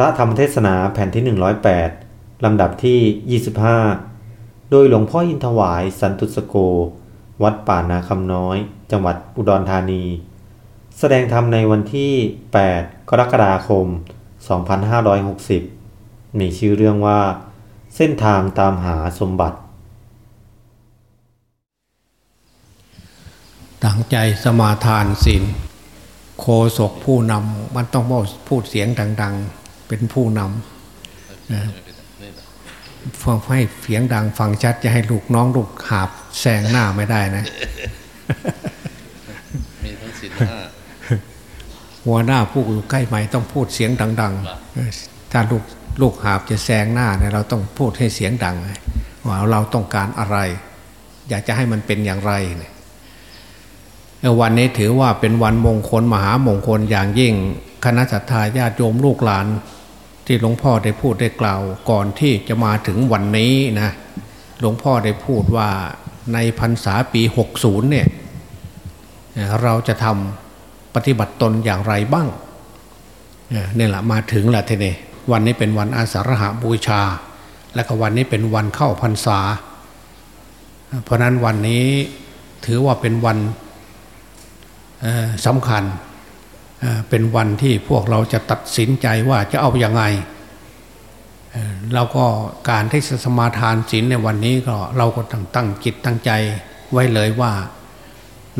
ระธรรมเทศนาแผ่นที่ 108 ลำดับที่ 25 โดยหลวงพ่ออินทวายสันตุสโก วัดป่านาคำน้อย จังหวัดอุดรธานี แสดงธรรมในวันที่ 8 กรกฎาคม 2560 มีชื่อเรื่องว่า เส้นทางตามหาสมบัติ ตั้งใจสมาทานศีลโคศกผู้นำมันต้องพูดเสียงดัง เป็นผู้นำนะฟังให้เสียงดังฟังชัดจะให้ลูกน้องลูกหาบแซงหน้าไม่ได้นะ มีทั้งสินห้าหัวหน้าผู้อยู่ใกล้ไหมต้องพูดเสียงดังๆ ถ้าลูกลูกหาบจะแซงหน้าเนี่ยเราต้องพูดให้เสียงดังว่าเราต้องการอะไร อยากจะให้มันเป็นอย่างไรเนี่ยวันนี้ถือว่าเป็นวันมงคลมหามงคลอย่างยิ่งคณะสัตยาญาติโยมลูกหลาน ที่หลวงพ่อได้พูดได้กล่าวก่อนที่จะมาถึงวันนี้นะหลวงพ่อได้พูดว่าในพรรษาปี 60 เนี่ยเราจะทำปฏิบัติตนอย่างไรบ้างเนี่ยแหละมาถึงแหละทีนี้วันนี้เป็นวันอาสาฬหาบูชา และก็วันนี้เป็นวันเข้าพรรษา เพราะนั้นวันนี้ถือว่าเป็นวันสำคัญ เป็นวันที่พวกเราจะตัดสินใจว่าจะเอาอยัางไงเราก็การที่สมาทานศีลในวันนี้ก็เราก็ตั้งตั้งจิตตั้งใจไว้เลยว่า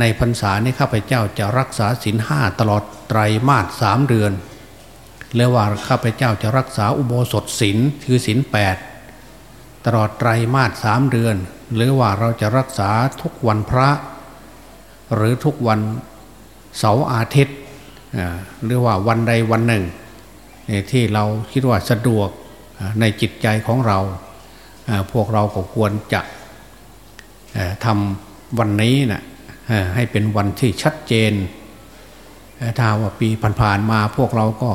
ในพรรษานี้ข้าพเจ้าจะรักษาศีลห้าตลอดไตรมาสสามเดือนเรียกว่าข้าพเจ้าจะรักษาอุโบสถศีลคือศีลแปดตลอดไตรมาสสามเดือน หรือว่าเราจะรักษาทุกวันพระ หรือทุกวันเสาร์อาทิตย์ หรือว่าวันใดวันหนึ่ง ที่เราคิดว่าสะดวกในจิตใจของเรา พวกเราก็ควรจะทำวันนี้นะให้เป็นวันที่ชัดเจนถ้าว่าปีผ่านๆมาพวกเราก็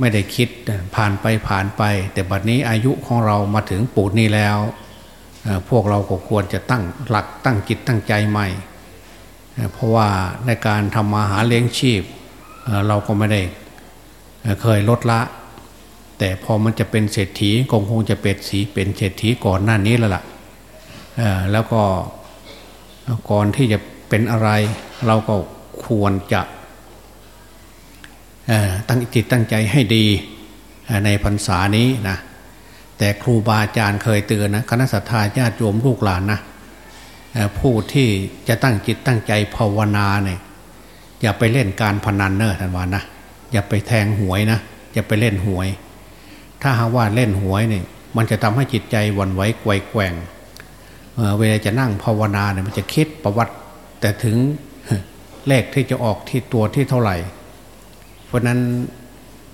ไม่ได้คิดผ่านไปผ่านไป แต่บัดนี้อายุของเรามาถึงปูดนี้แล้ว พวกเราก็ควรจะตั้งหลักตั้งจิตตั้งใจใหม่ เพราะว่าในการทำมาหาเลี้ยงชีพ เราก็ไม่ได้เคยลดละ แต่พอมันจะเป็นเศรษฐีคงคงจะเป็นสีเป็นเศรษฐีก่อนหน้านี้แล้วล่ะแล้วก็ก่อนที่จะเป็นอะไร เราก็ควรจะตั้งจิตตั้งใจให้ดีในพรรษานี้นะแต่ครูบาอาจารย์เคยเตือนนะคณะสัตยาญาติโยมลูกหลานนะผู้ที่จะตั้งจิตตั้งใจภาวนาเนี่ย อย่าไปเล่นการพนันเนอะท่านว่านะอย่าไปแทงหวยนะอย่าไปเล่นหวย ถ้าหากว่าเล่นหวยเนี่ยมันจะทำให้จิตใจวันไหวไกวแกว่งเวลาจะนั่งภาวนาเนี่ยมันจะคิดประวัติแต่ถึงเลขที่จะออกที่ตัวที่เท่าไหร่ เพราะนั้น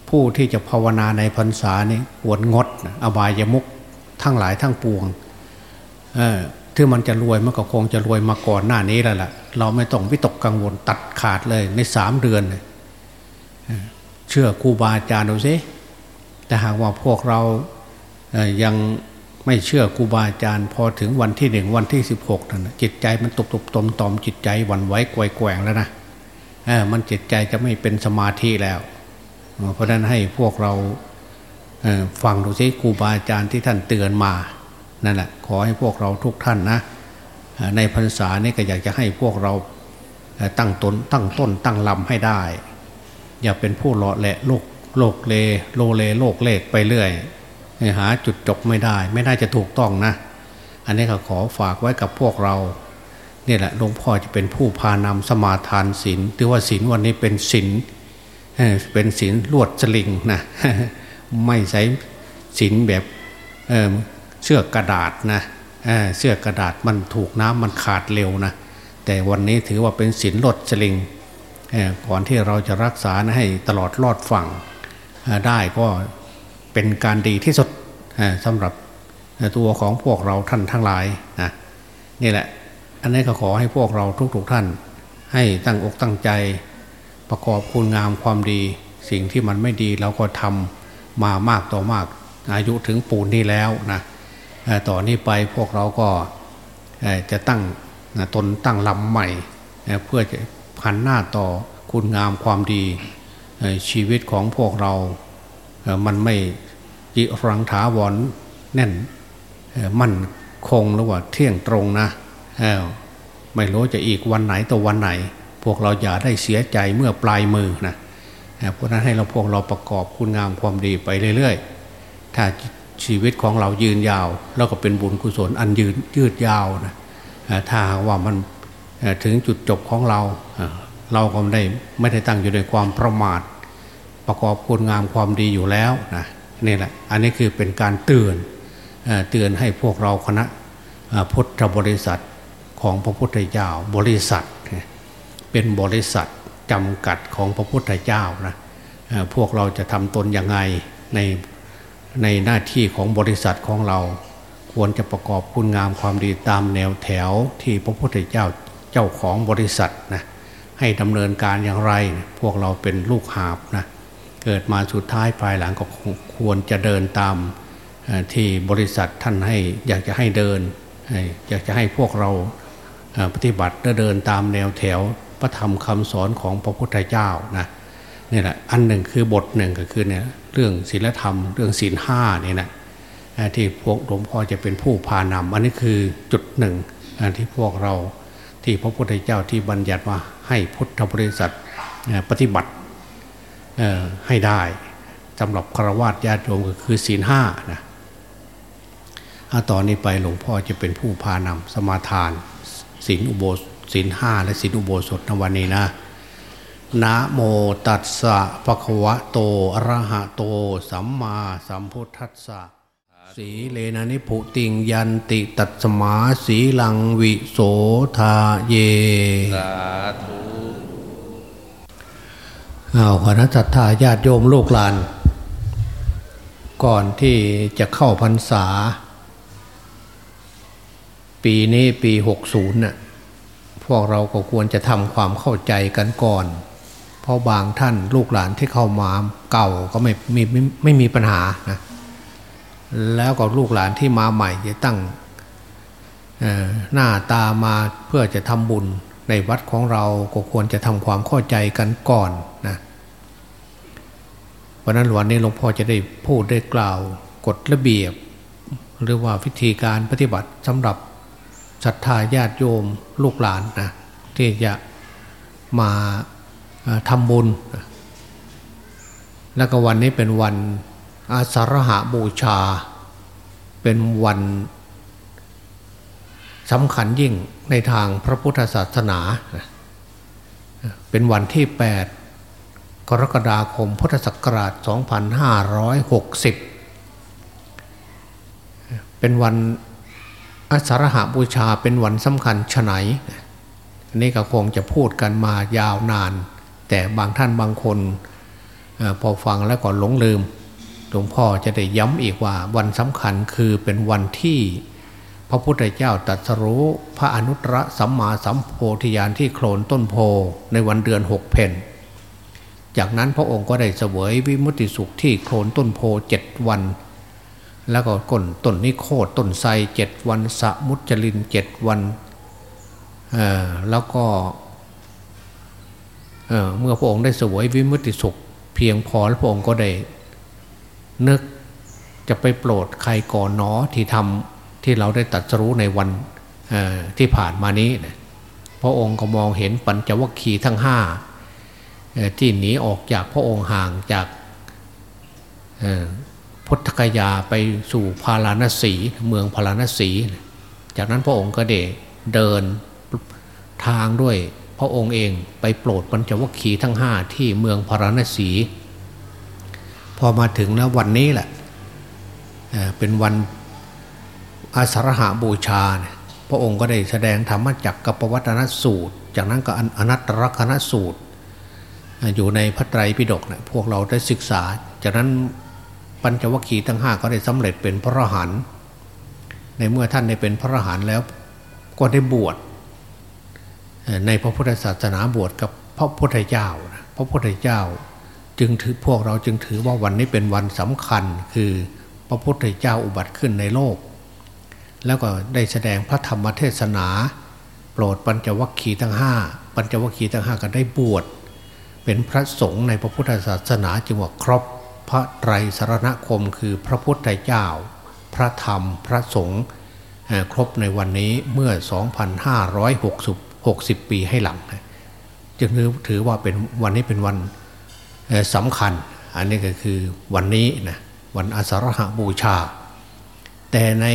ผู้ที่จะภาวนาในพรรษานี่ควรงดอบายมุกทั้งหลายทั้งปวง ที่มันจะรวยมันก็คงจะรวยมาก่อนหน้านี้แล้วล่ะ เราไม่ต้องวิตกกังวลตัดขาดเลยในสามเดือนเชื่อครูบาอาจารย์ดูสิแต่หากว่าพวกเรายังไม่เชื่อครูบาอาจารย์ พอถึงวันที่หนึ่งวันที่สิบหกนั่นจิตใจมันตกตกตมตอมจิตใจหวั่นไหวกวยแกว่งแล้วนะมันจิตใจจะไม่เป็นสมาธิแล้ว เพราะนั้นให้พวกเราฟังดูสิครูบาอาจารย์ที่ท่านเตือนมา นั่นแหละขอให้พวกเราทุกท่านนะในพรรษานี้ก็อยากจะให้พวกเราตั้งตนตั้งต้นตั้งลำให้ได้ อย่าเป็นผู้หล่อแหละโลกโลกเลโลเลโลกเลกไปเรื่อยหาจุดจบไม่ได้ ไม่น่าจะถูกต้องนะ อันนี้ก็ขอฝากไว้กับพวกเราเนี่ยแหละหลวงพ่อจะเป็นผู้พานำสมาทานศีลถือว่าศีลวันนี้เป็นศีลเป็นศีลลวดสลิงนะไม่ใช้ศีลแบบ เชือกกระดาษนะเชือกกระดาษมันถูกน้ำมันขาดเร็วนะแต่วันนี้ถือว่าเป็นศีลลวดสลิงก่อนที่เราจะรักษาให้ตลอดรอดฝั่งได้ก็เป็นการดีที่สุดสำหรับตัวของพวกเราท่านทั้งหลายนะนี่แหละ อันนี้ก็ขอให้พวกเราทุกๆทท่าน ให้ตั้งอกตั้งใจ ประกอบคุณงามความดี สิ่งที่มันไม่ดีเราก็ทำมามากต่อมากอายุถึงปูนนี้แล้วนะ ต่อนนี้ไปพวกเราก็จะตั้งตนตั้งลำใหม่ เพื่อจะพันหน้าต่อคุณงามความดีชีวิตของพวกเรา มันไม่จิรังถาวรแน่นมั่นคงหรือว่าเที่ยงตรงนะไม่รู้จะอีกวันไหนตัววันไหน พวกเราอย่าได้เสียใจเมื่อปลายมือนะเพราะนั้นให้เราพวกเราประกอบคุณงามความดีไปเรื่อย ๆ ถ้า ชีวิตของเรายืนยาว แล้วก็เป็นบุญกุศลอันยืนยืดยาวนะถ้าว่ามันถึงจุดจบของเรา เราก็ไม่ได้ไม่ได้ตั้งอยู่ในความประมาท ประกอบคุณงามความดีอยู่แล้วนะนี่แหละอันนี้คือเป็นการเตือนเตือนให้พวกเราคณะพุทธบริษัทของพระพุทธเจ้าบริษัท เป็นบริษัทจำกัดของพระพุทธเจ้านะพวกเราจะทำตนยังไงใน ในหน้าที่ของบริษัทของเรา ควรจะประกอบคุณงามความดีตามแนวแถวที่พระพุทธเจ้าเจ้าของบริษัทนะให้ดำเนินการอย่างไร พวกเราเป็นลูกหาบนะเกิดมาสุดท้ายภายหลังก็ควรจะเดินตามที่บริษัทท่านให้อยากจะให้เดิน อยากจะให้พวกเราปฏิบัติเดินตามแนวแถวพระธรรมคำสอนของพระพุทธเจ้านะ นี่แหละอันหนึ่งคือบทหนึ่งก็คือเนี่ยเรื่องศีลธรรม เรื่องศีลห้าเนี่ยนะที่พวกหลวงพ่อจะเป็นผู้พานำอันนี้คือจุดหนึ่งที่พวกเราที่พระพุทธเจ้าที่บัญญัติว่าให้พุทธบริษัทปฏิบัติให้ได้สำหรับฆรวาสญาติโยมก็คือศีลห้านะต่อนนี้ไปหลวงพ่อจะเป็นผู้พานำสมาทานศีลอุโบสศีลห้าและศีลอุโบสถในวันนี้นะ นะโมตัสสะภะคะวะโตอะระหะโต สัมมาสัมพุทธัสสะสีเลนะนิพุติงยันติตัตสมาสีลังวิโสทาเย สาธุเอาคณะจัตตาญาติโยมลูกหลาน ก่อนที่จะเข้าพรรษา ปีนี้ปีหกศูนย์น่ะ พวกเราก็ควรจะทำความเข้าใจกันก่อนเพ ราะบางท่านลูกหลานที่เข้ามาเก่าก็ไม่ไม่ไม่ไม่มีปัญหานะแล้วก็ลูกหลานที่มาใหม่จะตั้งหน้าตามาเพื่อจะทำบุญในวัดของเราก็ควรจะทำความเข้าใจกันก่อนนะเพราะนั้นวันนี้หลวงพ่อจะได้พูดได้กล่าวกฎระเบียบ หรือว่าวิธีการปฏิบัติสำหรับศรัทธาญาติโยมลูกหลานนะที่จะมา ทำบุญ แล้วก็วันนี้เป็นวันอาสาฬหาบูชา เป็นวันสำคัญยิ่งในทางพระพุทธศาสนา เป็นวันที่ 8 กรกฎาคมพุทธศักราช 2560 เป็นวันอาสาฬหาบูชาเป็นวันสำคัญฉไหนอันนี้ก็คงจะพูดกันมายาวนาน แต่บางท่านบางคนอพอฟังแล้วก็หลงลืมหลวงพ่อจะได้ย้ำอีกว่าวันสำคัญคือเป็นวันที่ พระพุทธเจ้าตรัสรู้พระอนุตตรสัมมาสัมโพธิญาณที่โคลนต้นโพในวันเดือนหกเพนจากนั้นพระองค์ก็ได้เสวยวิมุติสุขที่โคลนต้นโพเจ็ดวัน แล้วก็ก้นต้นนิโคตต้นไทรเจ็ดวันสะมุจลินเจ็ดวันแล้วก็ เมื่อพระองค์ได้สวยวิมุติสุข เพียงพอแล้วพระองค์ก็ได้ นึกจะไปโปรดใครก่อนเนอที่ทำที่เราได้ตัดสู้ในวันที่ผ่านมานี้พระองค์ก็มองเห็นปัญจวัคคีย์ทั้งห้าที่หนีออกจากพระองค์ห่างจากพุทธกยาไปสู่พาราณสีเมืองพาราณสี จากนั้นพระองค์ก็เดเดินทางด้วย พระองค์เองไปโปรดปัญจวัคคีย์ทั้งห้าที่เมืองพาราณสี พอมาถึงแล้ววันนี้แหละเป็นวันอาสาฬหาบูชา พระองค์ก็ได้แสดงธรรมจักรกับปวัตนสูตร จากนั้นก็อนัตตรคณสูตร อยู่ในพระไตรปิฎกนะพวกเราได้ศึกษา จากนั้นปัญจวัคคีย์ทั้งห้าก็ได้สำเร็จเป็นพระอรหันต์ในเมื่อท่านได้เป็นพระอรหันต์แล้วก็ได้บวช ในพระพุทธศาสนาบวชกับพระพุทธเจ้า พระพุทธเจ้า จึงถือพวกเราจึงถือว่าวันนี้เป็นวันสำคัญคือพระพุทธเจ้าอุบัติขึ้นในโลก แล้วก็ได้แสดงพระธรรมเทศนา โปรดปัญจวัคคีย์ทั้งห้าปัญจวัคคีย์ทั้งห้าก็ได้บวชเป็นพระสงฆ์ในพระพุทธศาสนาจึงว่าครบพระไตรสรณคมคือพระพุทธเจ้า พระธรรมพระสงฆ์ครบในวันนี้เมื่อ 2,560 60 ปีให้หลังจึงถือว่าเป็นวันนี้เป็นวันสำคัญ อันนี้ก็คือวันนี้นะวันอาสาฬหบูชา แต่ใน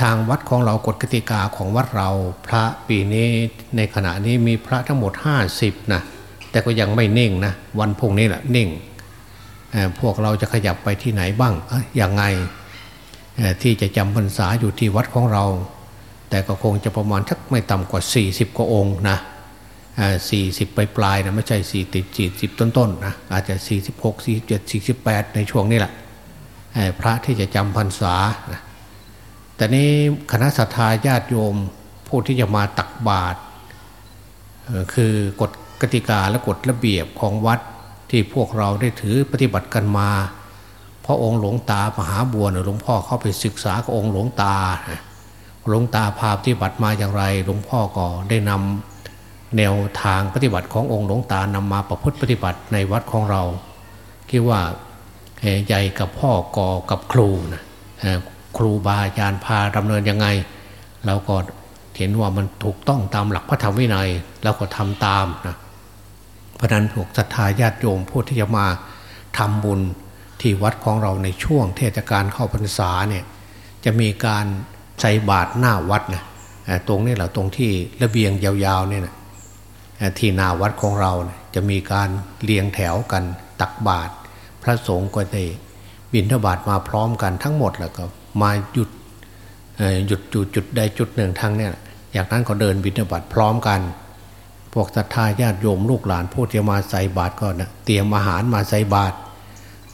ทางวัดของเรากฎกติกาของวัดเราพระปีนี้ในขณะนี้มีพระทั้งหมด 50นะแต่ก็ยังไม่เน่งนะวันพุ่งนี้แหละเน่งพวกเราจะขยับไปที่ไหนบ้างอย่างไงที่จะจำพรรษาอยู่ที่วัดของเรา แต่ก็คงจะประมาณทักไม่ต่ำกว่า 40 กว่าองค์นะสี่สิบปลายปลายนะไม่ใช่สี่ติดจีดสิบต้นๆนะอาจจะสี่สิบหกสี่สิบเจ็ดสี่สิบแปดในช่วงนี้แหละพระที่จะจำพรรษาแต่นี้คณะสัตยาญาติโยมผู้ที่จะมาตักบาตรคือกฎกติกาและกฎระเบียบของวัดที่พวกเราได้ถือปฏิบัติกันมาพระองค์หลวงตามหาบัวหลวงพ่อเข้าไปศึกษากับองค์หลวงตา หลวงตาพาปฏิบัติมาอย่างไรหลวงพ่อก็ได้นำแนวทางปฏิบัติขององค์หลวงตานำมาประพฤติปฏิบัติในวัดของเราคิดว่าใหญ่กับพ่อกอกับครูนะครูบาอาจารย์พาดำเนินยังไง เราก็เห็นว่ามันถูกต้องตามหลักพระธรรมวินัยแล้วก็ทำตามนะเพราะนั้นพวกศรัทธาญาติโยมผู้ที่จะมาทำบุญที่วัดของเราในช่วงเทศกาลเข้าพรรษาเนี่ยจะมีการ ใส่บาตรหน้าวัดนะตรงนี้แหละตรงที่ระเบียงยาวๆเนี่ยนะที่หน้าวัดของเราจะมีการเรียงแถวกันตักบาตรพระสงฆ์ก็ได้บิณฑบาตมาพร้อมกันทั้งหมดแล้วก็มาหยุดหยุดจุดจุดใดจุดหนึ่งทางเนี่ยอย่างนั้นก็เดินบิณฑบาตพร้อมกัน พวกศรัทธาญาติโยมลูกหลานผู้ที่มาใส่บาตรก็นะเตรียมอาหารมาใส่บาตร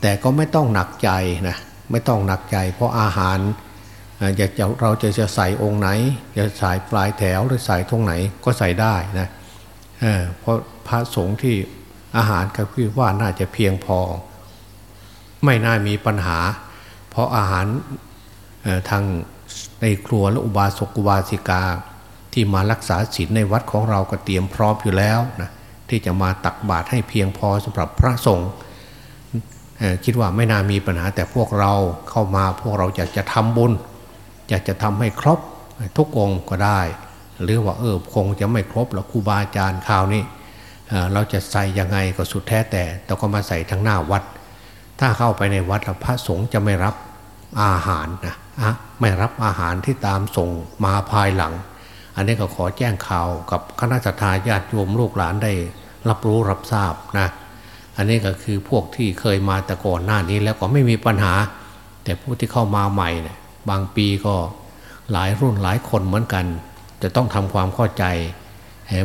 แต่ก็ไม่ต้องหนักใจนะไม่ต้องหนักใจ เพราะอาหาร จะเราจะจะใส่องค์ไหน จะใส่ปลายแถวหรือใส่ตรงไหนก็ใส่ได้นะเเพราะพระสงฆ์ที่อาหารก็คือว่าน่าจะเพียงพอ ไม่น่ามีปัญหา เพราะอาหารทางในครัวและอุบาสกอุบาสิกา ที่มารักษาศีลในวัดของเราก็เตรียมพร้อมอยู่แล้วนะที่จะมาตักบาตรให้เพียงพอสำหรับพระสงฆ์คิดว่าไม่น่ามีปัญหาแต่พวกเราเข้ามาพวกเราอยากจะทำบุญ อยากจะทำให้ครบทุกองก็ได้ หรือว่าเออคงจะไม่ครบแล้วครูบาอาจารย์ข่าวนี้เราจะใส่ยังไงก็สุดแท้แต่แต่ก็มาใส่ทั้งหน้าวัด ถ้าเข้าไปในวัดแล้วพระสงฆ์จะไม่รับอาหารนะอะไม่รับอาหารที่ตามส่งมาภายหลัง อันนี้ก็ขอแจ้งข่าวกับคณะทาญาติโยมลูกหลานได้รับรู้รับทราบนะอันนี้ก็คือพวกที่เคยมาแต่ก่อนหน้านี้แล้วก็ไม่มีปัญหา แต่ผู้ที่เข้ามาใหม่เนี่ย บางปีก็หลายรุ่นหลายคนเหมือนกัน จะต้องทำความเข้าใจ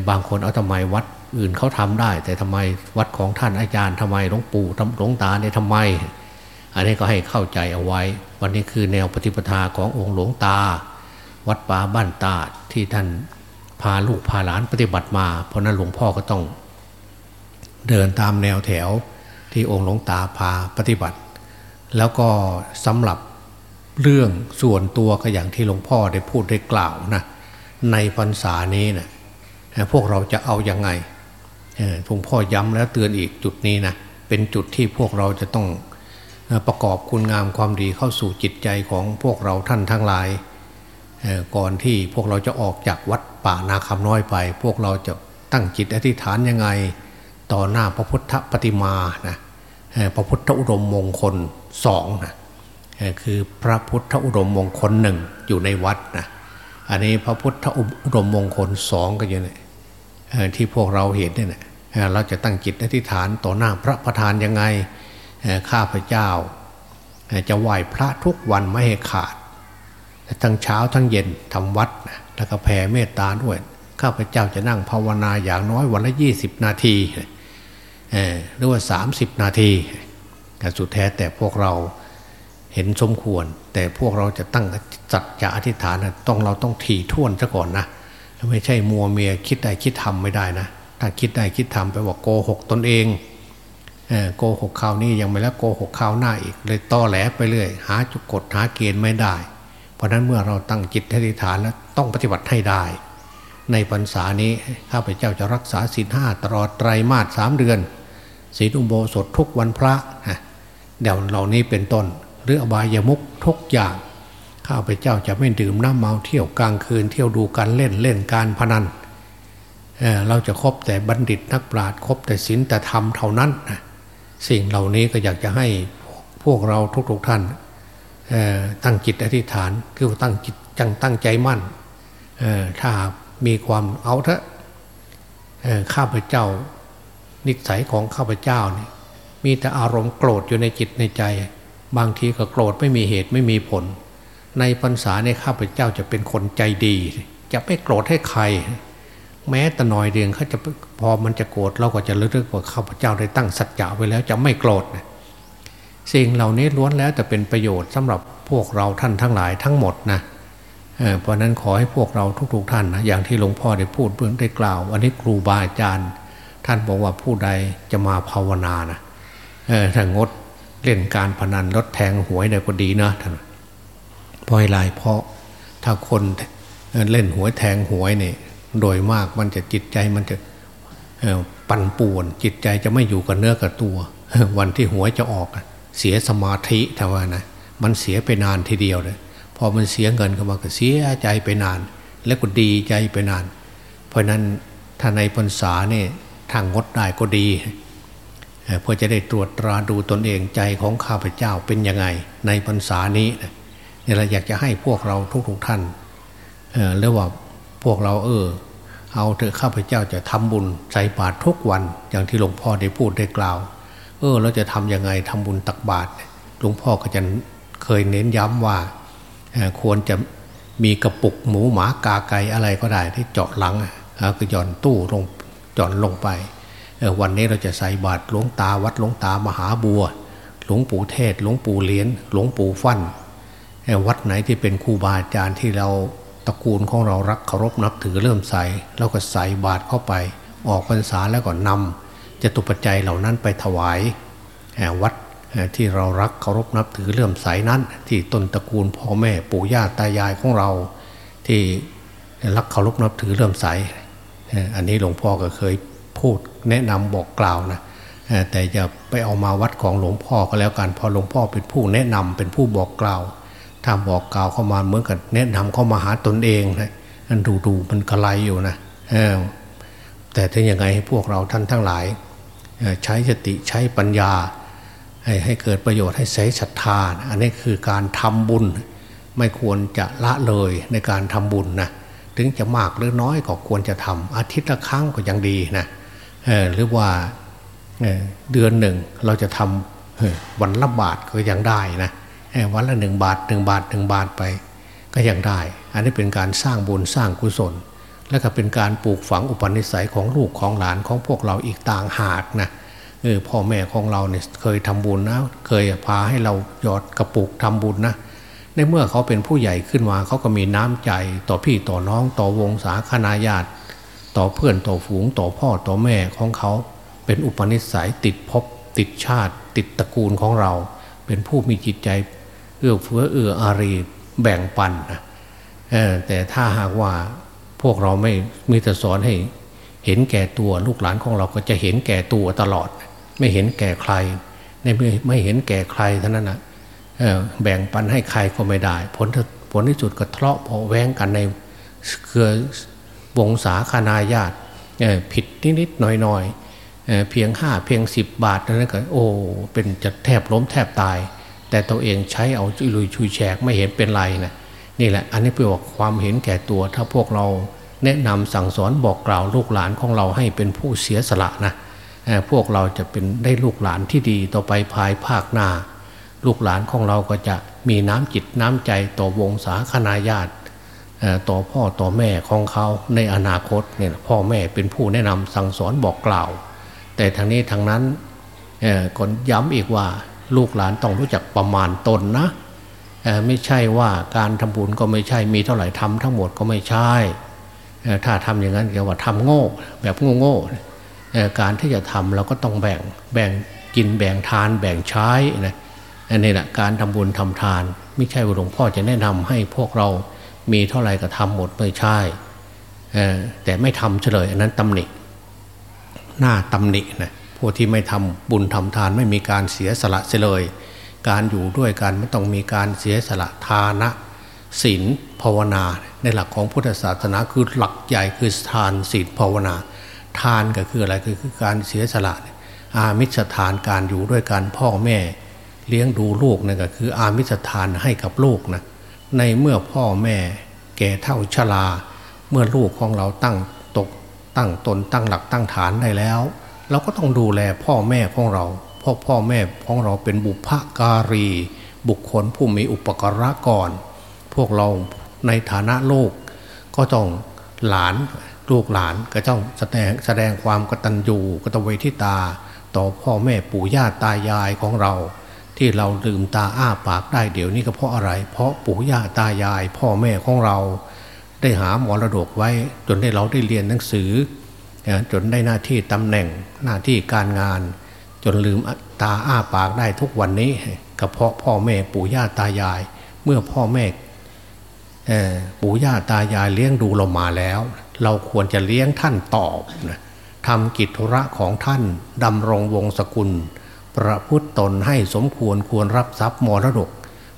บางคนเอาทำไมวัดอื่นเขาทำได้ แต่ทำไมวัดของท่านอาจารย์ทำไมหลวงปู่หลวงตาเนี่ยทำไม อันนี้ก็ให้เข้าใจเอาไว้ วันนี้คือแนวปฏิปทาขององค์หลวงตา วัดป่าบ้านตาที่ท่านพาลูกพาหลานปฏิบัติมา เพราะนั้นหลวงพ่อก็ต้อง เดินตามแนวแถวที่องค์หลวงตาพาปฏิบัติ แล้วก็สำหรับ เรื่องส่วนตัวก็อย่างที่หลวงพ่อได้พูดได้กล่าวนะในพรรษานี้นะพวกเราจะเอาอยัางไงหลวงพ่อย้ำแล้วเตือนอีกจุดนี้นะเป็นจุดที่พวกเราจะต้องประกอบคุณงามความดีเข้าสู่จิตใจของพวกเราท่านทั้งหลาย ก่อนที่พวกเราจะออกจากวัดป่านาคำน้อยไป พวกเราจะตั้งจิตอธิษฐานยังไง ต่อหน้าพระพุทธปฏิมานะพระพุทธอุดมมงคลสองนะ คือพระพุทธอุดมมงคลหนึ่งอยู่ในวัดนะอันนี้พระพุทธอุดมมงคลสองก็อยู่เนี่ยที่พวกเราเห็นเนี่ยเราจะตั้งจิตอธิษฐานต่อหน้าพระประธานยังไงข้าพเจ้า จะไหว้พระทุกวันไม่ให้ขาดทั้งเช้าทั้งเย็นทำวัดแล้วก็แผ่เมตตาด้วย ข้าพเจ้าจะนั่งภาวนาอย่างน้อยวันละยี่สิบนาทีหรือว่าสามสิบนาทีแต่สุดแท้แต่พวกเรา เห็นสมควร แต่พวกเราจะตั้งจัดจะอธิษฐานต้องเราต้องถี่ท่วนซะก่อนนะไม่ใช่มัวเมียคิดได้คิดทำไม่ได้นะ ถ้าคิดได้คิดทำไปว่าโกหกตนเองโกหกข่าวนี้ยังไม่แล้วโกหกข่าวหน้าอีก เลยต่อแหลไปเรื่อยหาจุกกฎหาเกณฑ์ไม่ได้ เพราะนั้นเมื่อเราตั้งจิตอธิษฐานแล้วต้องปฏิบัติให้ได้ ในพรรษานี้ข้าพเจ้าจะรักษาศีลห้าตลอดไตรมาสสามเดือนศีลอุโบสถทุกวันพระเดี๋ยวเหล่านี้เป็นต้น หรืออบายมุกทุกอย่าง ข้าพเจ้าจะไม่ดื่มน้ำเมาเที่ยวกลางคืน เที่ยวดูการเล่นเล่นการพนันเเราจะคบแต่บัณฑิตนักปราชญ์คบแต่ศีลแต่ธรรมเท่านั้นนะสิ่งเหล่านี้ก็อยากจะให้พวกเราทุกๆท่านตั้งจิตอธิษฐานคือตั้งจิตจังตั้งใจมั่นถ้ามีความเอาเถอะข้าพเจ้า นิสัยของข้าพเจ้านี่มีแต่อารมณ์โกรธอยู่ในจิตในใจ บางทีก็โกรธไม่มีเหตุไม่มีผล ในพรรษาในข้าพเจ้าจะเป็นคนใจดี จะไม่โกรธให้ใคร แม้แต่น้อยเดียงเขาจะพอมันจะโกรธเราก็จะเลือกว่าข้าพเจ้าได้ตั้งสัจจะไว้แล้วจะไม่โกรธสิ่งเหล่านี้ล้วนแล้วแต่เป็นประโยชน์สำหรับพวกเราท่านทั้งหลายทั้งหมดนะเพราะนั้นขอให้พวกเราทุกๆท่านนะอย่างที่หลวงพ่อได้พูดเบื้องได้กล่าว อันนี้ครูบาอาจารย์ ท่านบอกว่าผู้ใดจะมาภาวนานะถ้างด เล่นการพนันลดแทงหวยได้ก็ดีนะท่านพราะอะไรเพราะถ้าคนเล่นหวยแทงหวยเนี่ยโดยมากมันจะจิตใจมันจะปั่นป่วน จิตใจจะไม่อยู่กับเนื้อกับตัว วันที่หวยจะออกเสียสมาธิทว่านะมันเสียไปนานทีเดียวเลยพอมันเสียเงินเข้ามาก็เสียใจไปนาน แล้วก็ดีใจไปนาน เพราะนั้นถ้าในพรรษาเนี่ยทางงดได้ก็ดี เพื่อจะได้ตรวจตราดูตนเองใจของข้าพเจ้าเป็นยังไง ในพรรษานี้เนี่ยเราอยากจะให้พวกเราทุกๆท่านเรียกว่าพวกเราเออ เอาเถอะข้าพเจ้าจะทำบุญใส่บาตรทุกวัน อย่างที่หลวงพ่อได้พูดได้กล่าว เออเราจะทำยังไงทำบุญตักบาตรหลวงพ่อก็จะเคยเน้นย้ำว่าควรจะมีกระปุกหมูหมากาไก่อะไรก็ได้ที่เจาะหลังก็หย่อนตู้ลงจอนลงไป วันนี้เราจะใส่บาตรหลวงตาวัดหลวงตามหาบัว หลวงปู่เทศหลวงปู่เลี้ยนหลวงปู่ฟั่นวัดไหนที่เป็นครูบาอาจารย์ที่เราตระกูลของเรารักเคารพนับถือเริ่มใส่เราก็ใส่บาตรเข้าไป ออกพรรษาแล้วก็นำจะตุปัจจัยเหล่านั้นไปถวายวัดที่เรารักเคารพนับถือเลื่อมใสนั้น ที่ต้นตระกูลพ่อแม่ปู่ย่าตายายของเรา ที่รักเคารพนับถือเลื่อมใส อันนี้หลวงพ่อก็เคยพูด แนะนำบอกกล่าวนะแต่จะไปเอามาวัดของหลวงพ่อก็แล้วกันพอหลวงพ่อเป็นผู้แนะนำเป็นผู้บอกกล่าวถ้าบอกกล่าวเข้ามาเหมือนกับแนะนำเข้ามาหาตนเองนะอันดูดูมันกระไรอยู่นะแต่ถ้าอย่างไงให้พวกเราท่านทั้งหลาย ใช้สติใช้ปัญญา ให้ให้เกิดประโยชน์ให้ใช้ศรัทธา อันนี้คือการทำบุญ ไม่ควรจะละเลยในการทำบุญนะถึงจะมากหรือน้อยก็ควรจะทำอาทิตย์ละครั้งก็ยังดีนะ หรือว่าเดือนหนึ่งเราจะทำวันละบาทก็ยังได้นะวันละหนึ่งบาทหนึ่งบาทหนึ่งบาทไปก็ยังได้ อันนี้เป็นการสร้างบุญสร้างกุศล และก็เป็นการปลูกฝังอุปนิสัยของลูกของหลานของพวกเราอีกต่างหากนะเออพ่อแม่ของเราเนี่ยเคยทำบุญนะเคยพาให้เราหยอดกระปุกทำบุญนะในเมื่อเขาเป็นผู้ใหญ่ขึ้นมาเขาก็มีน้ำใจต่อพี่ต่อน้องต่อวงศาคณาญาติ ต่อเพื่อนต่อฝูงต่อพ่อต่อแม่ของเขา เป็นอุปนิสัยติดภพติดชาติ ติดตระกูลของเรา เป็นผู้มีจิตใจเอื้อเฟื้อเอื้ออารีแบ่งปันนะแต่ถ้าหากว่าพวกเราไม่มีแต่สอนให้ เห็นแก่ตัวลูกหลานของเราก็จะเห็นแก่ตัวตลอด ไม่เห็นแก่ใครในไม่ไม่เห็นแก่ใครเท่านั้นนะแบ่งปันให้ใครก็ไม่ได้ ผลผลที่สุดก็ทะเลาะพอแว้งกันในเครือ วงศาคณาญาติผิดนิดๆหน่อยๆเพียงห้าเพียงสิบบาทนั้นก็โอ้เป็นจะแทบล้มแทบตาย แต่ตัวเองใช้เอาจุลุยชุยแฉกไม่เห็นเป็นไรนะนี่แหละอันนี้เป็นว่าความเห็นแก่ตัว ถ้าพวกเราแนะนำสั่งสอนบอกกล่าวลูกหลานของเราให้เป็นผู้เสียสละนะพวกเราจะเป็นได้ลูกหลานที่ดีต่อไปภายภาคหน้า ลูกหลานของเราก็จะมีน้ำจิตน้ำใจต่อวงศาคณาญาติ ต่อพ่อต่อแม่ของเขาในอนาคตเนี่ยพ่อแม่เป็นผู้แนะนำสั่งสอนบอกกล่าว แต่ทางนี้ทางนั้นก่อนย้ำอีกว่าลูกหลานต้องรู้จักประมาณตนนะไม่ใช่ว่าการทำบุญก็ไม่ใช่มีเท่าไหร่ทำทั้งหมดก็ไม่ใช่ถ้าทำอย่างนั้นเรียกว่าทำโง่แบบโง่โง่การที่จะทำเราก็ต้องแบ่งแบ่งกินแบ่งทานแบ่งใช้นะอันนี้แหละการทำบุญทำทาน ไม่ใช่ว่าหลวงพ่อจะแนะนำให้พวกเรา มีเท่าไหร่ก็ทำหมดไม่ใช่แต่ไม่ทำเฉลยอันนั้นตำหนิ หน้าตำหนินะพวกที่ไม่ทำบุญทำทานไม่มีการเสียสละเฉลย การอยู่ด้วยกันไม่ต้องมีการเสียสละทานะศีลภาวนา ในหลักของพุทธศาสนาคือหลักใหญ่คือทานศีลภาวนา ทานก็คืออะไรคือการเสียสละอามิสทานการอยู่ด้วยกันพ่อแม่ เลี้ยงดูลูกนั่นก็คืออามิสทานให้กับลูกนะ ในเมื่อพ่อแม่แก่เท่าชรา เมื่อลูกของเราตั้งตกตั้งตนตั้งหลักตั้งฐานได้แล้ว เราก็ต้องดูแลพ่อแม่ของเราพ่อพ่อแม่ของเราเป็นบุพการี บุคคลผู้มีอุปการะก่อน พวกเราในฐานะลูกก็ต้องหลานลูกหลานก็ต้องแสดงแสดงความกตัญญูกตเวทิตา ต่อพ่อแม่ปู่ย่าตายายของเรา ที่เราลืมตาอ้าปากได้เดี๋ยวนี้ก็เพราะอะไร เพราะปู่ย่าตายาย พ่อแม่ของเรา ได้หามรดกไว้ จนได้เราได้เรียนหนังสือ จนได้หน้าที่ตำแหน่งหน้าที่การงาน จนลืมตาอ้าปากได้ทุกวันนี้ก็เพราะพ่อแม่ปู่ย่าตายาย เมื่อพ่อแม่ปู่ย่าตายายเลี้ยงดูเรามาแล้ว เราควรจะเลี้ยงท่านตอบนะทำกิจธุระของท่านดำรงวงศกุล ประพฤตตนให้สมควรควรรับทรัพย์มรดก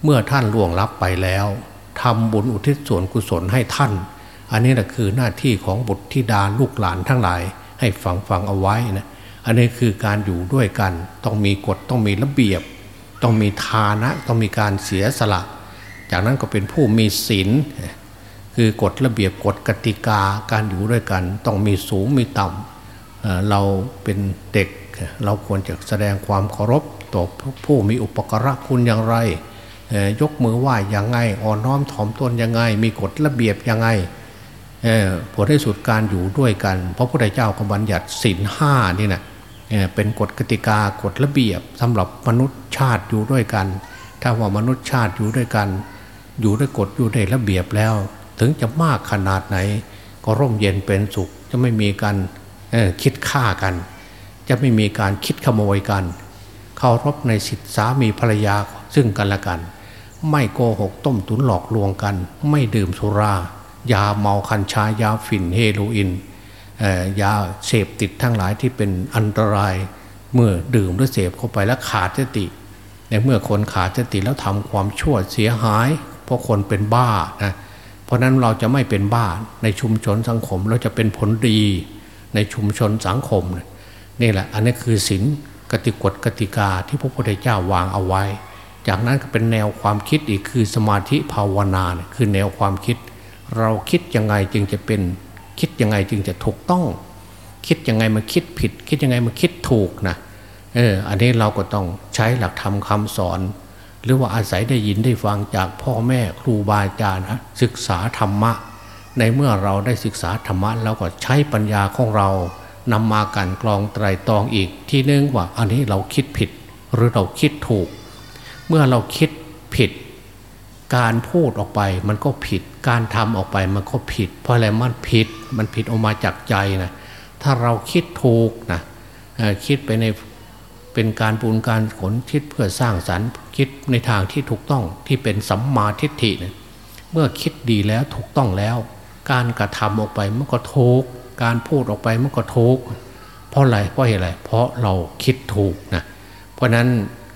เมื่อท่านล่วงลับไปแล้วทำบุญอุทิศส่วนกุศลให้ท่าน อันนี้แหละคือหน้าที่ของบุตรธิดาลูกหลานทั้งหลาย ให้ฟังฟังเอาไว้นะอันนี้คือการอยู่ด้วยกัน ต้องมีกฎต้องมีระเบียบ ต้องมีทานะต้องมีการเสียสละ จากนั้นก็เป็นผู้มีศีลคือกฎระเบียบกฎกติกาการอยู่ด้วยกัน ต้องมีสูงมีต่ำเราเป็นเด็ก เราควรจะแสดงความเคารพต่อผู้มีอุปการะคุณอย่างไร ยกมือไหว้อยังไงอ่อนน้อมถ่อมตนยังไง มีกฎระเบียบยังไงผลที่สุดการอยู่ด้วยกันพระพุทธเจ้าก็บัญญัติศีลห้านี่นะเป็นกฎกติกากฎระเบียบสำหรับมนุษย์ชาติอยู่ด้วยกัน ถ้าว่ามนุษย์ชาติอยู่ด้วยกัน อยู่ด้วยกฎอยู่ในระเบียบแล้ว ถึงจะมากขนาดไหน ก็ร่มเย็นเป็นสุขจะไม่มีการคิดฆ่ากัน จะไม่มีการคิดขโมยกันเคารพในสิทธิสามีภรรยาซึ่งกันและกัน ไม่โกหกต้มตุนหลอกลวงกัน ไม่ดื่มสุรา ยาเมาคัญชายาฝิ่นเฮโรอีนยาเสพติดทั้งหลายที่เป็นอันตรายเมื่อดื่มหรือเสพเข้าไปแล้วขาดสติในเมื่อคนขาดสติแล้วทำความชั่วเสียหาย เพราะคนเป็นบ้านะเพราะนั้นเราจะไม่เป็นบ้าในชุมชนสังคมเราจะเป็นผลดีในชุมชนสังคมนี่ นี่แหละอันนี้คือศีลกติกฎกติกาที่พระพุทธเจ้าวางเอาไว้ จากนั้นก็เป็นแนวความคิดอีกคือสมาธิภาวนาคือแนวความคิด เราคิดยังไงจึงจะเป็นคิดยังไงจึงจะถูกต้อง คิดยังไงมาคิดผิด คิดยังไงมาคิดถูกนะเอออันนี้เราก็ต้องใช้หลักธรรมคาสอน หรือว่าอาศัยได้ยินได้ฟังจากพ่อแม่ครูบาอาจารย์นะศึกษาธรรมะ ในเมื่อเราได้ศึกษาธรรมะแล้วก็ใช้ปัญญาของเรา นำมากันกรองไตรตองอีกที่นึงว่าอันนี้เราคิดผิดหรือเราคิดถูก เมื่อเราคิดผิด การพูดออกไปมันก็ผิด การทำออกไปมันก็ผิด เพราะอะไรมันผิดมันผิดออกมาจากใจนะถ้าเราคิดถูกนะคิดไปในเป็นการปูนการขนคิดเพื่อสร้างสรรค์คิดในทางที่ถูกต้องที่เป็นสัมมาทิฏฐินะเมื่อคิดดีแล้วถูกต้องแล้ว การกระทำออกไปมันก็ถูก การพูดออกไปมันก็ถูกเพราะอะไรเพราะเหตุอะไร เพราะเราคิดถูกนะเพราะนั้น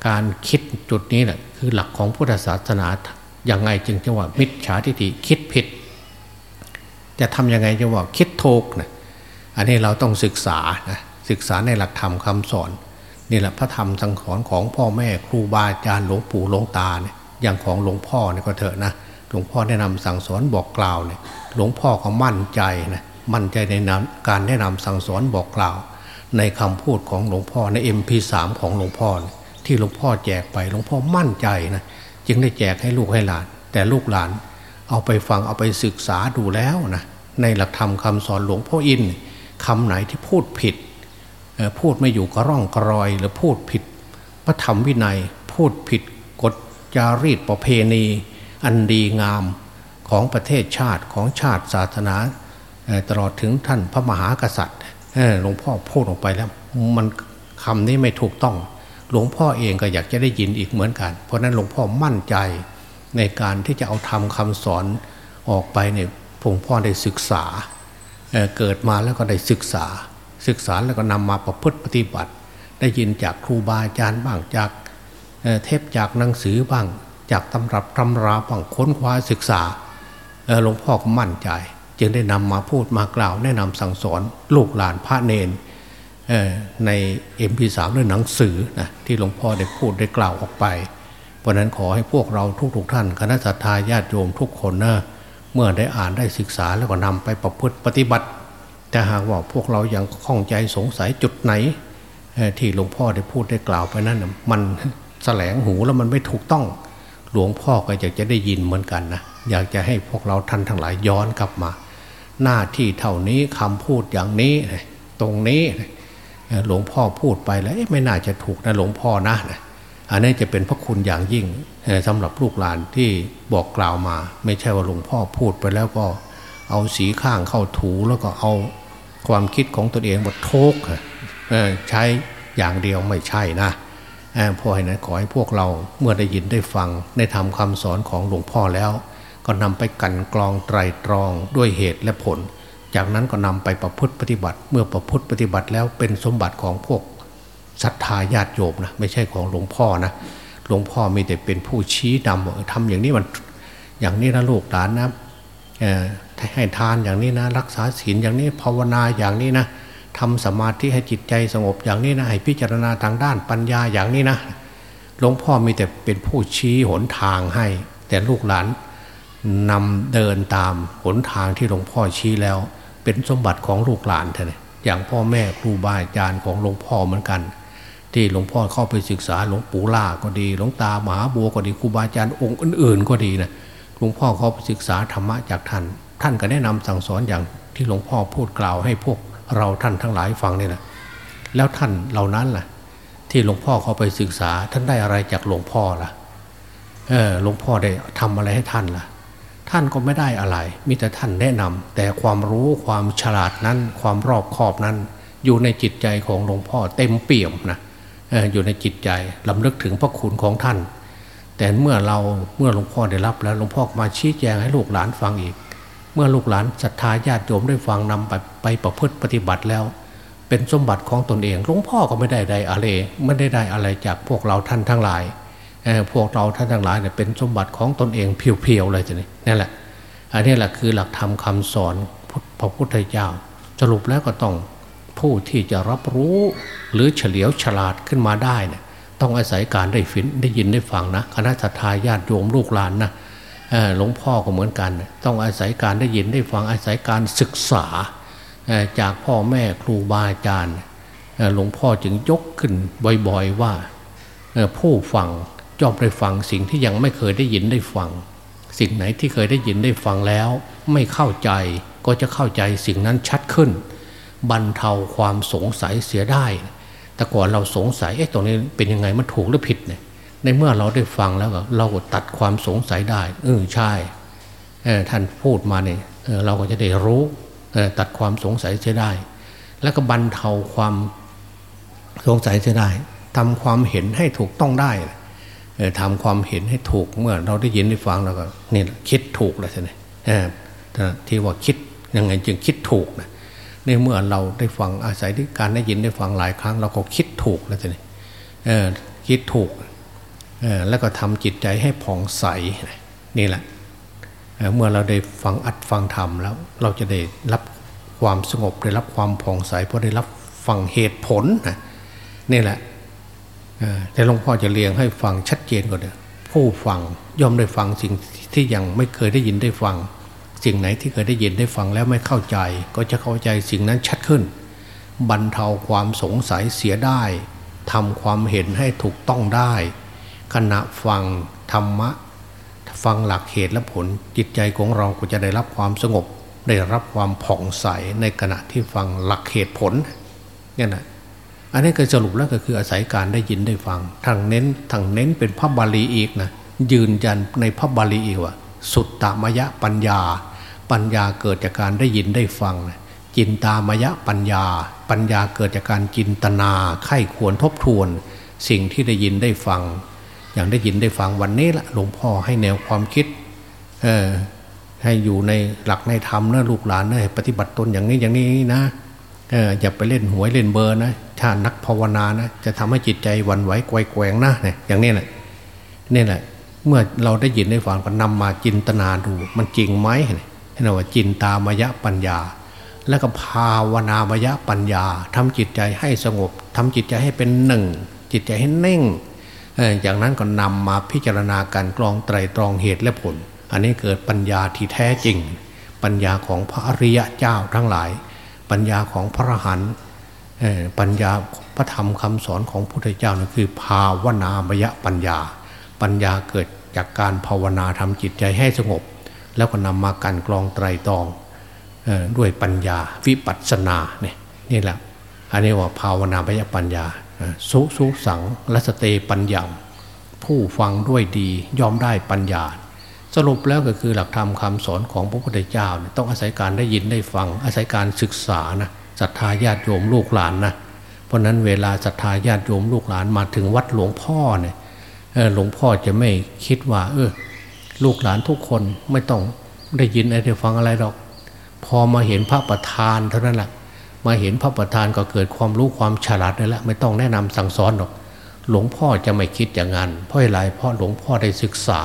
การคิดจุดนี้แหละคือหลักของพุทธศาสนาอย่างไงจึงจะว่ามิจฉาทิฏฐิคิดผิด จะทำยังไงจะว่าคิดถูกนะอันนี้เราต้องศึกษานะศึกษาในหลักธรรมคาสอนนี่แหละพระธรรมสังสอนของพ่อแม่ครูบาอาจารย์หลวงปู่หลวงตาเนี่ยอย่างของหลวงพ่อเนี่ยก็เถอะนะหลวงพ่อแนะนำสั่งสอนบอกกล่าวเนี่ยหลวงพ่อก็มั่นใจนะ มั่นใจในการแนะนำสั่งสอนบอกกล่าว ในคำพูดของหลวงพ่อใน MP3 ของหลวงพ่อ ที่หลวงพ่อแจกไปหลวงพ่อมั่นใจนะจึงได้แจกให้ลูกให้หลาน แต่ลูกหลาน เอาไปฟังเอาไปศึกษาดูแล้วนะในหลักธรรมคาสอนหลวงพ่ออินคำไหนที่พูดผิด พูดไม่อยู่กระร่องกระรอยหรือพูดผิด พระธรรมวินัยพูดผิดกฎจารีตประเพณี อันดีงามของประเทศชาติของชาติศาสนา ตลอดถึงท่านพระมหากษัตริย์หลวงพ่อพูดออกไปแล้วมันคำนี้ไม่ถูกต้อง หลวงพ่อเองก็อยากจะได้ยินอีกเหมือนกัน เพราะนั้นหลวงพ่อมั่นใจในการที่จะเอาทำคำสอนออกไปเนี่ยหลวงพ่อได้ศึกษาเเกิดมาแล้วก็ได้ศึกษา ศึกษาแล้วก็นำมาประพฤติปฏิบัติ ได้ยินจากครูบาอาจารย์บ้างจากเทปจากหนังสือบ้าง จากตำรับตำราบ้างค้นคว้าศึกษาหลวงพ่อก็มั่นใจ จึงได้นำมาพูดมากล่าว แนะนำสั่งสอนลูกหลานพระเนนในเอ็มพีสามเรื่อหนังสือนะที่หลวงพ่อได้พูดได้กล่าวออกไป เพราะนั้นขอให้พวกเราทุกๆทท่านคณะสัตยาญาติโยมทุกคนนะเมื่อได้อ่านได้ศึกษาแล้วก็นำไปประพฤติปฏิบัติ แต่หากว่าพวกเรายังข้องใจสงสัยจุดไหนที่หลวงพ่อได้พูดได้กล่าวไปนั้นมันแสลงหูแล้วมันไม่ถูกต้องหลวงพ่อก็อยากจะได้ยินเหมือนกันนะอยากจะให้พวกเราท่านทั้งหลายย้อนกลับมา หน้าที่เท่านี้คำพูดอย่างนี้ตรงนี้หลวงพ่อพูดไปแล้วไม่น่าจะถูกนะหลวงพ่อนะอันนี้จะเป็นพระคุณอย่างยิ่งสำหรับลูกหลานที่บอกกล่าวมา ไม่ใช่ว่าหลวงพ่อพูดไปแล้วก็ เอาสีข้างเข้าถูแล้วก็เอาความคิดของตนเองบทโทกใช้อย่างเดียวไม่ใช่นะพอให้นะขอให้พวกเราเมื่อได้ยินได้ฟังได้ทำคำสอนของหลวงพ่อแล้ว ก็นำไปกันกรองไตรตรองด้วยเหตุและผล จากนั้นก็นำไปประพฤติปฏิบัติ เมื่อประพฤติปฏิบัติแล้วเป็นสมบัติของพวกศรัทธาญาติโยมนะไม่ใช่ของหลวงพ่อนะหลวงพ่อมีแต่เป็นผู้ชี้นำว่าทำอย่างนี้มันอย่างนี้นะลูกหลานนะให้ทานอย่างนี้นะ รักษาศีลอย่างนี้ภาวนาอย่างนี้นะทำสมาธิให้จิตใจสงบอย่างนี้นะให้พิจารณาทางด้านปัญญาอย่างนี้นะหลวงพ่อมีแต่เป็นผู้ชี้หนทางให้ แต่ลูกหลาน นำเดินตามหนทางที่หลวงพ่อชี้แล้ว เป็นสมบัติของลูกหลานเท่านั้นอย่างพ่อแม่ครูบาอาจารย์ของหลวงพ่อเหมือนกัน ที่หลวงพ่อเข้าไปศึกษาหลวงปู่ล่าก็ดีหลวงตามหาบัวก็ดีครูบาอาจารย์องค์อื่น ๆ ก็ดีนะหลวงพ่อเข้าไปศึกษาธรรมะจากท่าน ท่านก็แนะนำสั่งสอนอย่างที่หลวงพ่อพูดกล่าวให้พวกเราท่านทั้งหลายฟังนี่แหละแล้วท่านเหล่านั้นล่ะ ที่หลวงพ่อเข้าไปศึกษาท่านได้อะไรจากหลวงพ่อล่ะเออหลวงพ่อได้ทำอะไรให้ท่านล่ะ ท่านก็ไม่ได้อะไร มีแต่ท่านแนะนำแต่ความรู้ความฉลาดนั้น ความรอบคอบนั้น อยู่ในจิตใจของหลวงพ่อเต็มเปี่ยมนะอยู่ในจิตใจลำลึกถึงพระคุณของท่าน แต่เมื่อเราเมื่อหลวงพ่อได้รับแล้วหลวงพ่อมาชี้แจงให้ลูกหลานฟังอีก เมื่อลูกหลานศรัทธาญาติโยมได้ฟังนำไปไปประพฤติปฏิบัติแล้ว เป็นสมบัติของตนเองหลวงพ่อก็ไม่ได้ใดอะไรไม่ได้ได้อะไรจากพวกเราท่านทั้งหลาย พวกเราท่านทั้งหลายเนี่ยเป็นสมบัติของตนเองเพียวๆเลยทีนี้นั่นแหละ อันนี้แหละคือหลักธรรมคาสอนพระพุทธเจ้า สรุปแล้วก็ต้องผู้ที่จะรับรู้หรือเฉลียวฉลาดขึ้นมาได้เนี่ยต้องอาศัยการได้ฟินได้ยินได้ฟังนะคณะสัตยาญาติโยมลูกหลานนะหลวงพ่อก็เหมือนกัน ต้องอาศัยการได้ยินได้ฟังอาศัยการศึกษาจากพ่อแม่ครูบาอาจารย์หลวงพ่อจึงยกขึ้นบ่อยๆว่าผู้ฟัง จอมได้ฟังสิ่งที่ยังไม่เคยได้ยินได้ฟัง สิ่งไหนที่เคยได้ยินได้ฟังแล้ว ไม่เข้าใจก็จะเข้าใจสิ่งนั้นชัดขึ้น บรรเทาความสงสัยเสียได้ แต่ก่อนเราสงสัยเอ๊ะตรงนี้เป็นยังไงมันถูกหรือผิดเนี่ยในเมื่อเราได้ฟังแล้วเราก็ตัดความสงสัยได้เออใช่ท่านพูดมาเนี่ยเราก็จะได้รู้ตัดความสงสัยเสียได้ แล้วก็บรรเทาความสงสัยเสียได้ทำความเห็นให้ถูกต้องได้ ทำความเห็นให้ถูกเมื่อเราได้ยินได้ฟังแล้วก็นี่คิดถูกแล้วใช่ไหมที่ว่าคิดยังไงจึงคิดถูกนะในเมื่อเราได้ฟังอาศัยที่การได้ยินได้ฟังหลายครั้ง เราก็คิดถูกแล้วใช่ไหมคิดถูกแล้วก็ทำจิตใจให้ผ่องใสนี่แหละเมื่อเราได้ฟังอัดฟังธรรมแล้ว เราจะได้รับความสงบได้รับความผ่องใสเพราะได้รับฟังเหตุผลนี่แหละ แต่หลวงพ่อจะเรียงให้ฟังชัดเจนก่อนเนผู้ฟังย่อมได้ฟังสิ่งที่ยังไม่เคยได้ยินได้ฟัง สิ่งไหนที่เคยได้ยินได้ฟังแล้วไม่เข้าใจ ก็จะเข้าใจสิ่งนั้นชัดขึ้น บรรเทาความสงสัยเสียได้ทำความเห็นให้ถูกต้องได้ ขณะฟังธรรมะ ฟังหลักเหตุและผลจิตใจของเราก็จะได้รับความสงบ ได้รับความผ่องใสในขณะที่ฟังหลักเหตุผลเนี่ยนะ อันนี้ก็สรุปแล้วก็คืออาศัยการได้ยินได้ฟังทางเน้นทางเน้นเป็นพระบาลีอีกนะยืนยันในพระบาลีอีกว่า สุตตามยะปัญญา ปัญญาเกิดจากการได้ยินได้ฟังจินตามยะปัญญา ปัญญาเกิดจากการจินตนาไข้ควรทบทวน สิ่งที่ได้ยินได้ฟัง อย่างได้ยินได้ฟังวันนี้ละหลวงพ่อให้แนวความคิดให้อยู่ในหลักในธรรมนะลูกหลานนะปฏิบัติตนอย่างนี้อย่างนี้นะ เอออย่าไปเล่นหวยเล่นเบอร์นะถ้านักภาวนานะจะทำให้จิตใจวันไหวไกวแกว่งนะเนี่ยอย่างนี้แหละนี่แหละ เมื่อเราได้ยินได้ฟังก็นำมาจินตนาดู มันจริงไหมเนี่ยเรียกว่าจินตามยะปัญญา แล้วก็ภาวนามยะปัญญาทำจิตใจให้สงบทำจิตใจให้เป็นหนึ่ง จิตใจให้เน่งอย่างนั้นก็นำมาพิจารณาการกรองไตรตรองเหตุและผล อันนี้เกิดปัญญาที่แท้จริง ปัญญาของพระอริยะเจ้าทั้งหลาย ปัญญาของพระหันปัญญาพระธรรมคำสอนของพุทธเจ้านั่นคือ ภาวนามยปัญญา ปัญญาเกิดจากการภาวนาทำจิตใจให้สงบ แล้วก็นำมาการกรองไตรตรองด้วยปัญญาวิปัสสนาเนี่ยนี่แหละอันนี้ว่าภาวนามยปัญญาสุสุสังลัสเตปัญญาผู้ฟังด้วยดียอมได้ปัญญา สรุปแล้วก็คือหลักธรรมคาสอนของพระพุทธเจ้าต้องอาศัยการได้ยินได้ฟัง อาศัยการศึกษานะศรัทธาญาติโยมลูกหลานนะเพราะนั้นเวลาศรัทธาญาติโยมลูกหลานมาถึงวัดหลวงพ่อเนี่ยหลวงพ่อจะไม่คิดว่า เออ ลูกหลานทุกคนไม่ต้องได้ยินได้ฟังอะไรหรอก พอมาเห็นพระประธานเท่านั้นแหละมาเห็นพระประธานก็เกิดความรู้ความฉลาดนั่นแหละไม่ต้องแนะนำสั่งสอนหรอก หลวงพ่อจะไม่คิดอย่างนั้นเพราะอะไรเพราะหลวงพ่อได้ศึกษา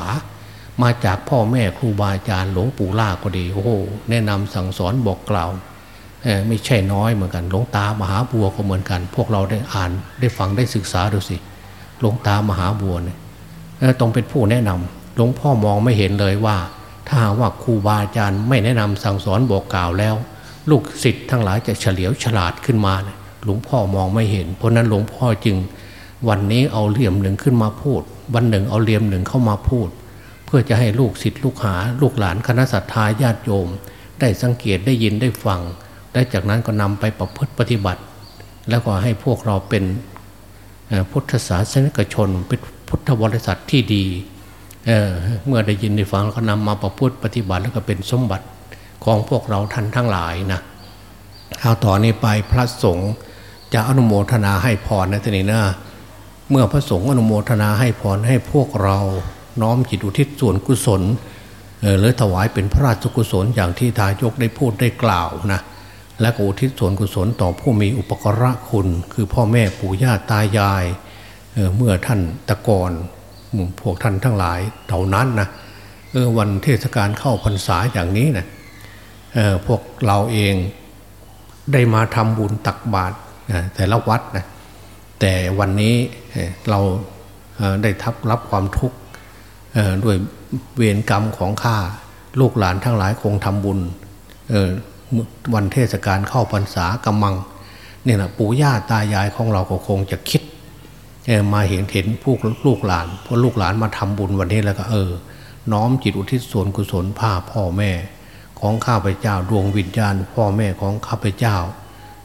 มาจากพ่อแม่ครูบาอาจารย์หลวงปู่ล่าก็ดีโอ้โหแนะนำสั่งสอนบอกกล่าวไม่ใช่น้อยเหมือนกันหลวงตามหาบัวก็เหมือนกัน พวกเราได้อ่านได้ฟังได้ศึกษาดูสิหลวงตามหาบัวเนี่ยต้องเป็นผู้แนะนำหลวงพ่อมองไม่เห็นเลยว่า ถ้าว่าครูบาอาจารย์ไม่แนะนำสั่งสอนบอกกล่าวแล้ว ลูกศิษย์ทั้งหลายจะเฉลียวฉลาดขึ้นมาหลวงพ่อมองไม่เห็น เพราะนั้นหลวงพ่อจึงวันนี้เอาเหลี่ยมหนึ่งขึ้นมาพูด วันหนึ่งเอาเหลี่ยมหนึ่งเข้ามาพูด พื่อจะให้ลูกศิษย์ลูกหา ลูกหลานคณะสัตยาญาติโยม ได้สังเกตได้ยินได้ฟังและจากนั้นก็นำไปประพฤติปฏิบัติ แล้วก็ให้พวกเราเป็นพุทธศาสนิกชนเป็นพุทธบริษัทที่ดีเเมื่อได้ยินได้ฟังแล้วก็นำมาประพฤติปฏิบัติ แล้วก็เป็นสมบัติของพวกเราท่านทั้งหลายนะเอาต่อนนี้ไปพระสงฆ์จะอนุโมทนาให้พรนะทีนี้นะเมื่อพระสงฆ์อนุโมทนาให้พรให้พวกเรา น้อมจิตอุทิศส่วนกุศลหรือถวายเป็นพระราชกุศลอย่างที่ทายกได้พูดได้กล่าวนะและอุทิศส่วนกุศลต่อผู้มีอุปกระคุณ คือพ่อแม่ปู่ย่าตายายเเมื่อท่านตะกอนพวกท่านทั้งหลายเท่านั้นนะวันเทศกาลเข้าพรรษาอย่างนี้นะพวกเราเองได้มาทำบุญตักบาตรแต่ละวัดนะแต่วันนี้เราได้ทับรับความทุกข์ ด้วยเวรกรรมของข้าลูกหลานทั้งหลายคงทำบุญวันเทศกาลเข้าพรรษากำมังนี่แหละปู่ย่าตายายของเราก็คงจะคิดมาเห็นเห็นพวกลูกหลานพอลูกหลานมาทำบุญวันนี้แล้วก็เออ น้อมจิตอุทิศส่วนกุศลผ้าพ่อแม่ของข้าพเจ้าดวงวิญญาณ พ่อแม่ของข้าพเจ้า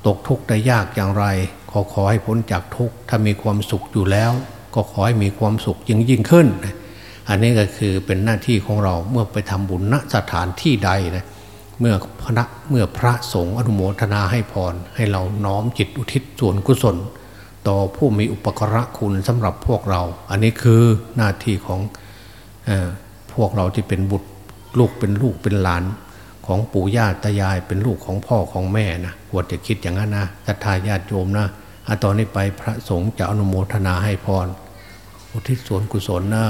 ตกทุกข์ได้ยากอย่างไร ขอขอให้พ้นจากทุกข์ถ้ามีความสุขอยู่แล้ว ก็ขอให้มีความสุขยิ่งยิ่งขึ้น อันนี้ก็คือเป็นหน้าที่ของเราเมื่อไปทำบุญณสถานที่ใดนะเมื่อพระเมื่อพระสงฆ์อนุโมทนาให้พร ให้เราน้อมจิตอุทิศส่วนกุศล ต่อผู้มีอุปกระคุณสำหรับพวกเรา อันนี้คือหน้าที่ของอพวกเราที่เป็นบุตรลูกเป็นลูกเป็นหลานของปู่ย่าตายายเป็นลูกของพ่อของแม่นะควรจะคิดอย่างนั้นนะศรัทธาญาติโยมนะอาตอนนี้ไปพระสงฆ์จะอนุโมทนาให้พร อุทิศส่วนกุศลนะ